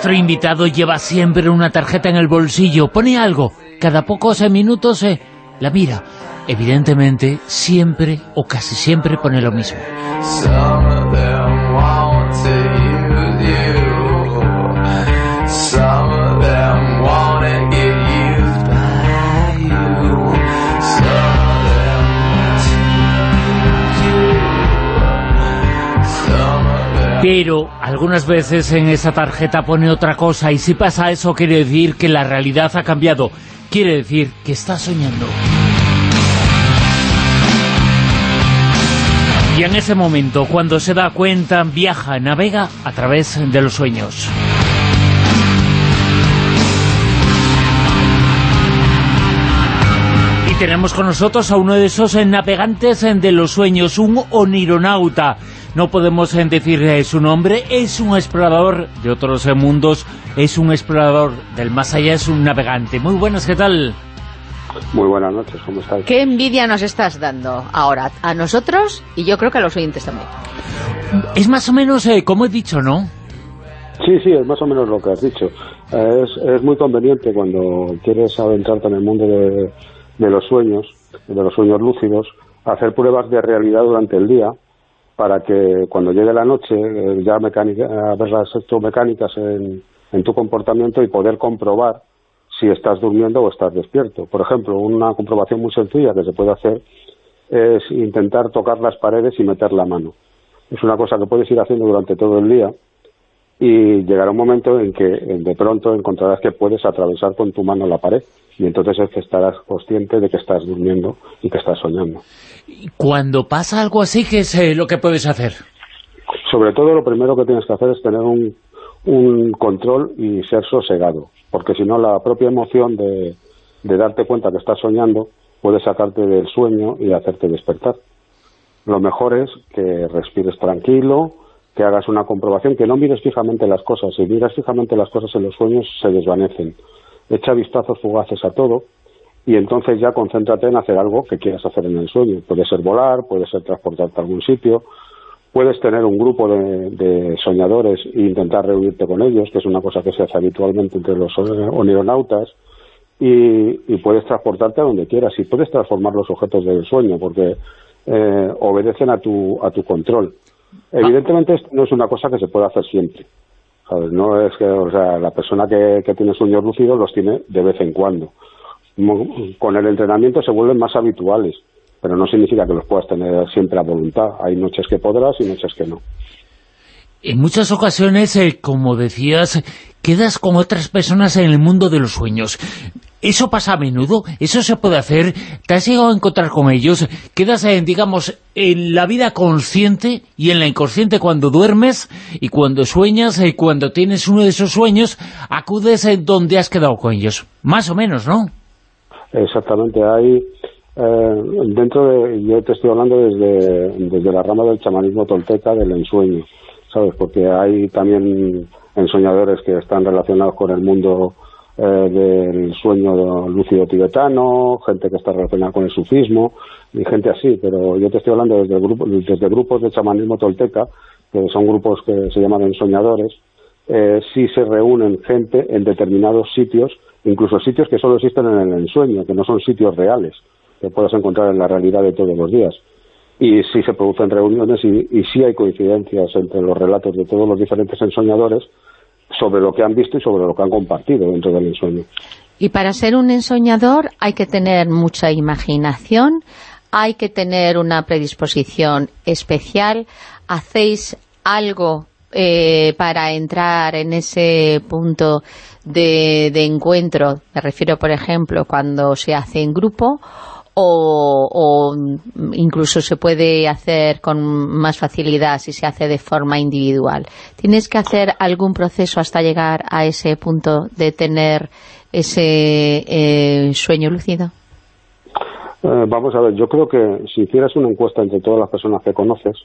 Nuestro invitado lleva siempre una tarjeta en el bolsillo, pone algo, cada pocos minutos eh, la mira. Evidentemente, siempre o casi siempre pone lo mismo. Pero algunas veces en esa tarjeta pone otra cosa y si pasa eso quiere decir que la realidad ha cambiado. Quiere decir que está soñando. Y en ese momento, cuando se da cuenta, viaja, navega a través de los sueños. Y tenemos con nosotros a uno de esos navegantes de los sueños, un onironauta no podemos decir eh, su nombre, es un explorador de otros eh, mundos, es un explorador del más allá, es un navegante. Muy buenas, ¿qué tal? Muy buenas noches, ¿cómo estás? ¿Qué envidia nos estás dando ahora a nosotros y yo creo que a los oyentes también? Es más o menos eh, como he dicho, ¿no? Sí, sí, es más o menos lo que has dicho. Es, es muy conveniente cuando quieres adentrarte en el mundo de, de los sueños, de los sueños lúcidos, hacer pruebas de realidad durante el día para que cuando llegue la noche eh, ya mecánica, ver las electromecánicas en, en tu comportamiento y poder comprobar si estás durmiendo o estás despierto. Por ejemplo, una comprobación muy sencilla que se puede hacer es intentar tocar las paredes y meter la mano. Es una cosa que puedes ir haciendo durante todo el día y llegará un momento en que de pronto encontrarás que puedes atravesar con tu mano la pared y entonces es que estarás consciente de que estás durmiendo y que estás soñando. Cuando pasa algo así, ¿qué es eh, lo que puedes hacer? Sobre todo lo primero que tienes que hacer es tener un, un control y ser sosegado, porque si no la propia emoción de, de darte cuenta que estás soñando puede sacarte del sueño y hacerte despertar. Lo mejor es que respires tranquilo, que hagas una comprobación, que no mires fijamente las cosas. Si miras fijamente las cosas en los sueños, se desvanecen. Echa vistazos fugaces a todo y entonces ya concéntrate en hacer algo que quieras hacer en el sueño. Puede ser volar, puede ser transportarte a algún sitio, puedes tener un grupo de, soñadores e intentar reunirte con ellos, que es una cosa que se hace habitualmente entre los onironautas, y, puedes transportarte a donde quieras y puedes transformar los objetos del sueño porque eh, obedecen a tu, a tu control. Evidentemente esto no es una cosa que se puede hacer siempre. No es que, o sea, la persona que, que tiene sueños lúcidos los tiene de vez en cuando con el entrenamiento se vuelven más habituales, pero no significa que los puedas tener siempre a voluntad. Hay noches que podrás y noches que no. En muchas ocasiones, eh, como decías, quedas con otras personas en el mundo de los sueños. ¿Eso pasa a menudo? ¿Eso se puede hacer? ¿Te has llegado a encontrar con ellos? ¿Quedas, en, digamos, en la vida consciente y en la inconsciente cuando duermes y cuando sueñas y cuando tienes uno de esos sueños, acudes en donde has quedado con ellos? Más o menos, ¿no? Exactamente, hay eh, dentro de, yo te estoy hablando desde, desde la rama del chamanismo tolteca del ensueño, ¿sabes? Porque hay también ensoñadores que están relacionados con el mundo eh, del sueño lúcido tibetano, gente que está relacionada con el sufismo y gente así, pero yo te estoy hablando desde, grupo, desde grupos de chamanismo tolteca, que son grupos que se llaman ensoñadores, eh, sí se reúnen gente en determinados sitios incluso sitios que solo existen en el ensueño, que no son sitios reales, que puedas encontrar en la realidad de todos los días. Y sí se producen reuniones y, y sí hay coincidencias entre los relatos de todos los diferentes ensoñadores sobre lo que han visto y sobre lo que han compartido dentro del ensueño. Y para ser un ensoñador hay que tener mucha imaginación, hay que tener una predisposición especial. ¿Hacéis algo eh, para entrar en ese punto de, encuentro, me refiero por ejemplo cuando se hace en grupo o, incluso se puede hacer con más facilidad si se hace de forma individual. ¿Tienes que hacer algún proceso hasta llegar a ese punto de tener ese eh, sueño lúcido? Eh, vamos a ver, yo creo que si hicieras una encuesta entre todas las personas que conoces,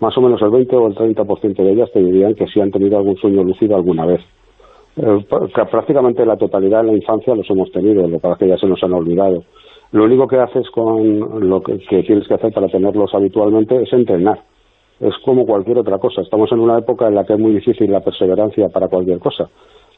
más o menos el 20 o el 30% de ellas te dirían que sí han tenido algún sueño lúcido alguna vez. Eh, prácticamente la totalidad en la infancia los hemos tenido, lo que que ya se nos han olvidado. Lo único que haces con lo que, tienes que hacer para tenerlos habitualmente es entrenar. Es como cualquier otra cosa. Estamos en una época en la que es muy difícil la perseverancia para cualquier cosa.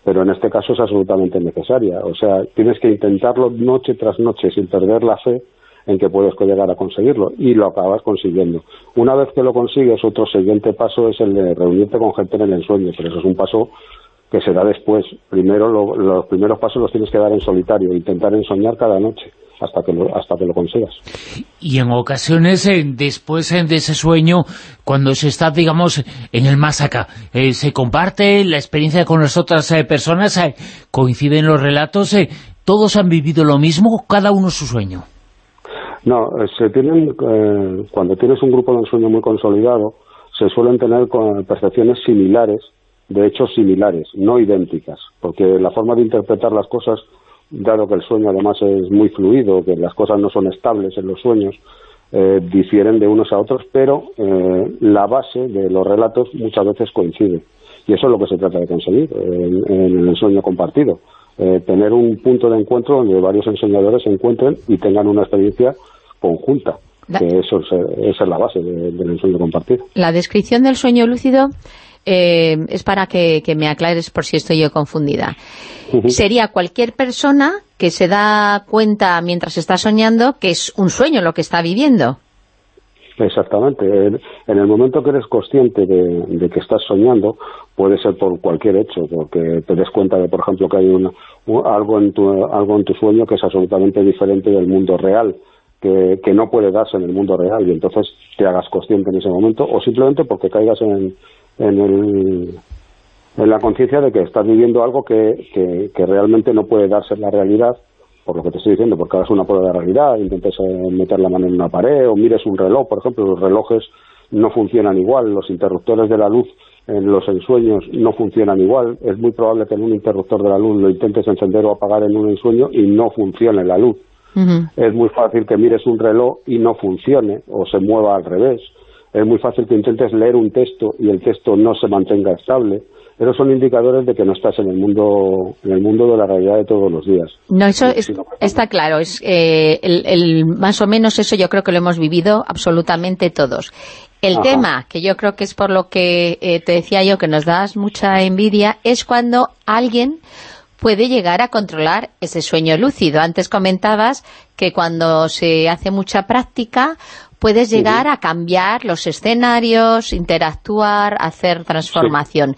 pero en este caso es absolutamente necesaria. O sea, tienes que intentarlo noche tras noche sin perder la fe en que puedes llegar a conseguirlo y lo acabas consiguiendo. Una vez que lo consigues, otro siguiente paso es el de reunirte con gente en el ensueño, pero eso es un paso que se da después. Primero los primeros pasos los tienes que dar en solitario, intentar ensoñar cada noche hasta que lo, hasta que lo consigas. Y en ocasiones, eh, después eh, de ese sueño, cuando se está, digamos, en el más acá, eh, se comparte la experiencia con las otras personas, coinciden los relatos, todos han vivido lo mismo, cada uno su sueño. No, se tienen, cuando tienes un grupo de sueño muy consolidado, se suelen tener percepciones similares, de hecho similares, no idénticas, porque la forma de interpretar las cosas dado que el sueño además es muy fluido, que las cosas no son estables en los sueños, eh, difieren de unos a otros, pero eh, la base de los relatos muchas veces coincide. Y eso es lo que se trata de conseguir en, el sueño compartido. Eh, tener un punto de encuentro donde varios enseñadores se encuentren y tengan una experiencia conjunta. Que eso es, esa es la base del sueño compartido. La descripción del sueño lúcido eh, es para que, me aclares por si estoy yo confundida. Sería cualquier persona que se da cuenta mientras está soñando que es un sueño lo que está viviendo. Exactamente. En, el momento que eres consciente de, que estás soñando, puede ser por cualquier hecho, porque te des cuenta de, por ejemplo, que hay algo, en tu, algo en tu sueño que es absolutamente diferente del mundo real, que, que, no puede darse en el mundo real, y entonces te hagas consciente en ese momento, o simplemente porque caigas en, en, el, en la conciencia de que estás viviendo algo que, que, realmente no puede darse la realidad, por lo que te estoy diciendo, porque hagas una prueba de realidad, intentes eh, meter la mano en una pared o mires un reloj, por ejemplo, los relojes no funcionan igual, los interruptores de la luz en los ensueños no funcionan igual, es muy probable que en un interruptor de la luz lo intentes encender o apagar en un ensueño y no funcione la luz. Es muy fácil que mires un reloj y no funcione o se mueva al revés es muy fácil que intentes leer un texto y el texto no se mantenga estable. Pero son indicadores de que no estás en el mundo en el mundo de la realidad de todos los días. No, eso está claro. Es eh, el, más o menos eso yo creo que lo hemos vivido absolutamente todos. El tema, que yo creo que es por lo que eh, te decía yo que nos das mucha envidia, es cuando alguien puede llegar a controlar ese sueño lúcido. Antes comentabas que cuando se hace mucha práctica puedes llegar a cambiar los escenarios, interactuar, hacer transformación.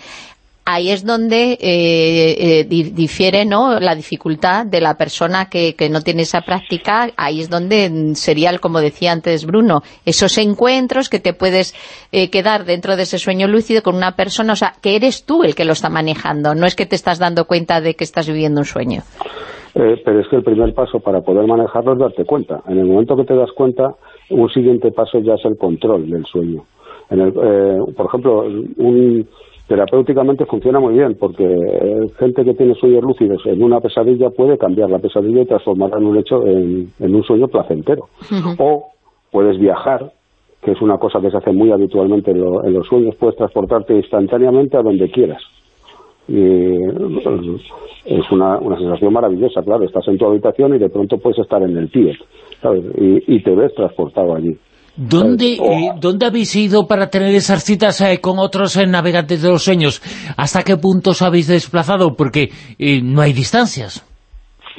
Ahí es donde eh, eh, difiere ¿no? la dificultad de la persona que, no tiene esa práctica, ahí es donde sería, como decía antes Bruno, esos encuentros que te puedes eh, quedar dentro de ese sueño lúcido con una persona, o sea, que eres tú el que lo está manejando, no es que te estás dando cuenta de que estás viviendo un sueño. Pero es que el primer paso para poder manejarlo es darte cuenta. En el momento que te das cuenta, un siguiente paso ya es el control del sueño. En el, eh, por ejemplo, un, terapéuticamente funciona muy bien porque eh, gente que tiene sueños lúcidos en una pesadilla puede cambiar la pesadilla y transformarla en un hecho en, un sueño placentero. O puedes viajar, que es una cosa que se hace muy habitualmente en, los sueños, puedes transportarte instantáneamente a donde quieras. Eh, es una, una sensación maravillosa, claro, estás en tu habitación y de pronto puedes estar en el pie y, te ves transportado allí. ¿Dónde, eh, ¿Dónde habéis ido para tener esas citas eh, con otros eh, navegantes de los sueños? ¿Hasta qué punto os habéis desplazado? Porque no hay distancias.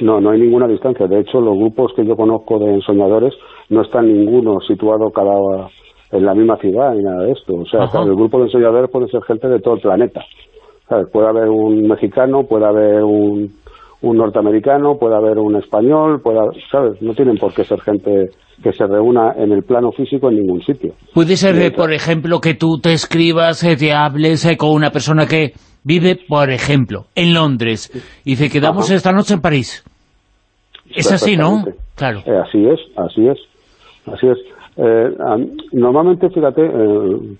No, no hay ninguna distancia. De hecho, los grupos que yo conozco de soñadores no están ninguno situado cada en la misma ciudad ni nada de esto. O sea, el grupo de soñadores puede ser gente de todo el planeta. Puede haber un mexicano, puede haber un un norteamericano, puede haber un español, puede, ¿sabes? No tienen por qué ser gente que se reúna en el plano físico en ningún sitio. Puede ser, eh, por ejemplo, que tú te escribas, eh, te hables eh, con una persona que vive, por ejemplo, en Londres, y dice, quedamos esta noche en París. Es así, ¿no? Claro. así es, así es, así es. normalmente, fíjate,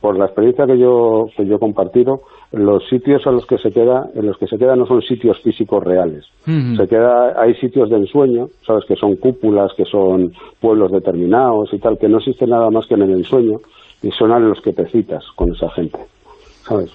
por la experiencia que yo, que yo he compartido, los sitios a los que se queda, en los que se queda no son sitios físicos reales. Se queda, hay sitios de ensueño, sabes, que son cúpulas, que son pueblos determinados y tal, que no existe nada más que en el ensueño, y son a los que te citas con esa gente, ¿sabes?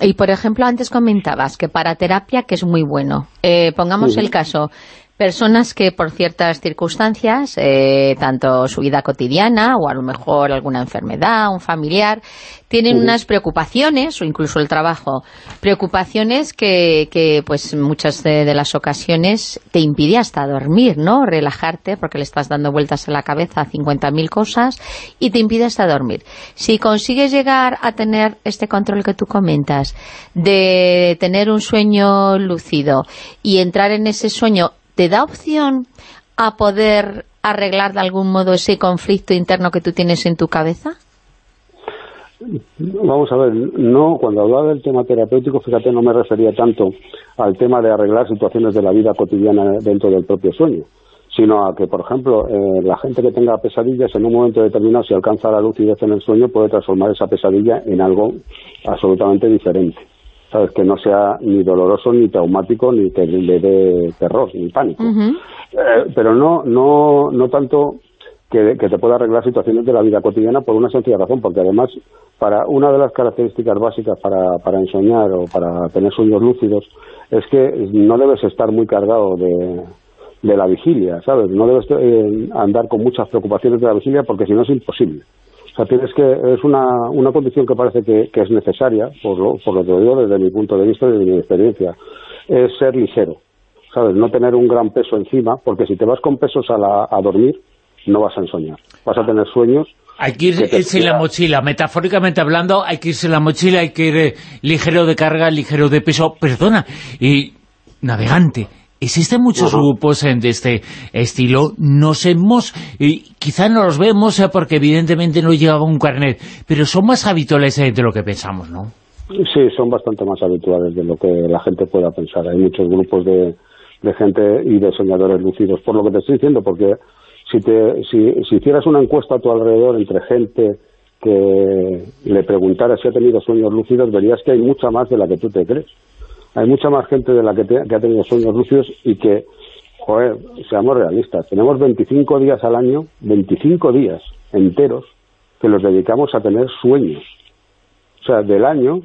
Y, por ejemplo, antes comentabas que para terapia, que es muy bueno, eh, pongamos el caso Personas que por ciertas circunstancias, eh, tanto su vida cotidiana o a lo mejor alguna enfermedad, un familiar, tienen unas preocupaciones o incluso el trabajo, preocupaciones que, que pues muchas de, las ocasiones te impide hasta dormir, ¿no? Relajarte porque le estás dando vueltas a la cabeza a 50.000 cosas y te impide hasta dormir. Si consigues llegar a tener este control que tú comentas, de tener un sueño lúcido y entrar en ese sueño ¿te da opción a poder arreglar de algún modo ese conflicto interno que tú tienes en tu cabeza? Vamos a ver, no, cuando hablaba del tema terapéutico, fíjate, no me refería tanto al tema de arreglar situaciones de la vida cotidiana dentro del propio sueño, sino a que, por ejemplo, eh, la gente que tenga pesadillas en un momento determinado, si alcanza la lucidez en el sueño, puede transformar esa pesadilla en algo absolutamente diferente. ¿Sabes? Que no sea ni doloroso, ni traumático, ni que le dé terror, ni pánico. Eh, pero no, no, no tanto que, te pueda arreglar situaciones de la vida cotidiana por una sencilla razón, porque además, para una de las características básicas para, para ensoñar o para tener sueños lúcidos es que no debes estar muy cargado de, de la vigilia, ¿sabes? No debes eh, andar con muchas preocupaciones de la vigilia porque si no es imposible. O sea, tienes que, es una, una condición que parece que, es necesaria, por lo, por lo que digo desde mi punto de vista y de mi experiencia, es ser ligero, ¿sabes? No tener un gran peso encima, porque si te vas con pesos a, la, a dormir, no vas a ensoñar. Vas a tener sueños... Hay que irse en la mochila, metafóricamente hablando, hay que irse en la mochila, hay que ir eh, ligero de carga, ligero de peso. Perdona, y navegante, Existen muchos grupos de este estilo, nos hemos, quizá no los vemos eh, porque evidentemente no llevaba un carnet, pero son más habituales de lo que pensamos, ¿no? Sí, son bastante más habituales de lo que la gente pueda pensar. Hay muchos grupos de, gente y de soñadores lucidos, por lo que te estoy diciendo, porque si, te, si, si hicieras una encuesta a tu alrededor entre gente que le preguntara si ha tenido sueños lúcidos, verías que hay mucha más de la que tú te crees hay mucha más gente de la que, ha tenido sueños lúcidos y que, joder, seamos realistas, tenemos 25 días al año, 25 días enteros, que los dedicamos a tener sueños. O sea, del año,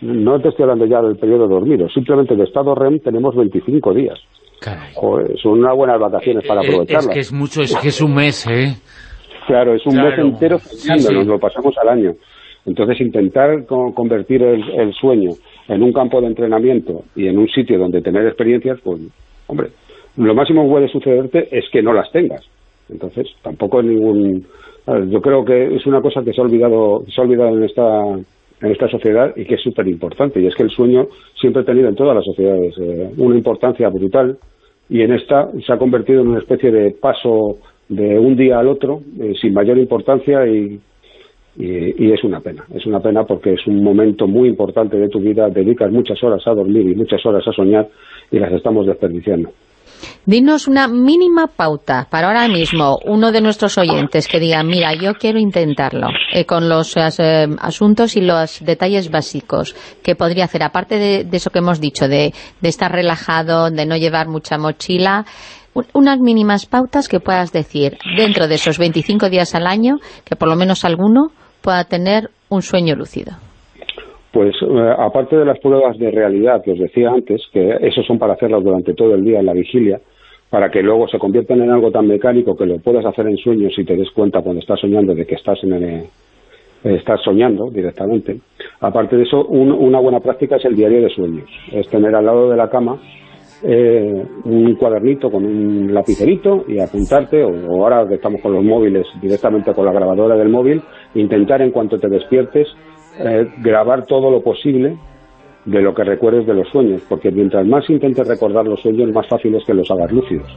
no te estoy hablando ya del periodo de dormir, simplemente de estado REM tenemos 25 días. Joder, son unas buenas vacaciones para aprovecharlas. Eh, es que es mucho, es que es un mes, ¿eh? Claro, es un mes entero nos lo pasamos al año. Entonces, intentar convertir el, sueño en un campo de entrenamiento y en un sitio donde tener experiencias, pues, hombre, lo máximo que puede sucederte es que no las tengas. Entonces, tampoco es ningún... Yo creo que es una cosa que se ha olvidado, se ha olvidado en esta en esta sociedad y que es súper importante, y es que el sueño siempre ha tenido en todas las sociedades eh, una importancia brutal, y en esta se ha convertido en una especie de paso de un día al otro, eh, sin mayor importancia y, y, es una pena, es una pena porque es un momento muy importante de tu vida, dedicas muchas horas a dormir y muchas horas a soñar y las estamos desperdiciando. Dinos una mínima pauta para ahora mismo uno de nuestros oyentes que diga, mira, yo quiero intentarlo eh, con los eh, asuntos y los detalles básicos que podría hacer, aparte de, eso que hemos dicho, de, de, estar relajado, de no llevar mucha mochila, unas mínimas pautas que puedas decir dentro de esos 25 días al año, que por lo menos alguno pueda tener un sueño lúcido? Pues eh, aparte de las pruebas de realidad que os decía antes, que esos son para hacerlas durante todo el día en la vigilia, para que luego se conviertan en algo tan mecánico que lo puedas hacer en sueños y te des cuenta cuando estás soñando de que estás en el, estás soñando directamente. Aparte de eso, una buena práctica es el diario de sueños. Es tener al lado de la cama eh, un cuadernito con un lapicerito y apuntarte, o, ahora que estamos con los móviles, directamente con la grabadora del móvil, intentar en cuanto te despiertes eh, grabar todo lo posible de lo que recuerdes de los sueños, porque mientras más intentes recordar los sueños, más fácil es que los hagas lúcidos.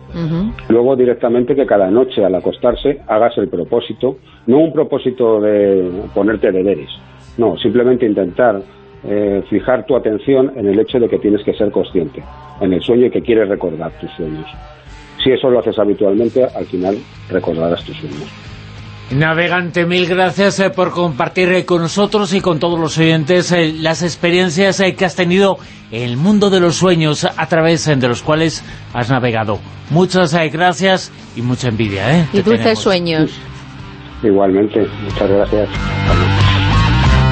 Luego directamente que cada noche al acostarse hagas el propósito, no un propósito de ponerte deberes, no, simplemente intentar eh, fijar tu atención en el hecho de que tienes que ser consciente, en el sueño y que quieres recordar tus sueños. Si eso lo haces habitualmente, al final recordarás tus sueños. Navegante, mil gracias eh, por compartir eh, con nosotros y con todos los oyentes las experiencias que has tenido en el mundo de los sueños a través de los cuales has navegado. Muchas gracias y mucha envidia. Y dulces sueños. Igualmente, muchas gracias.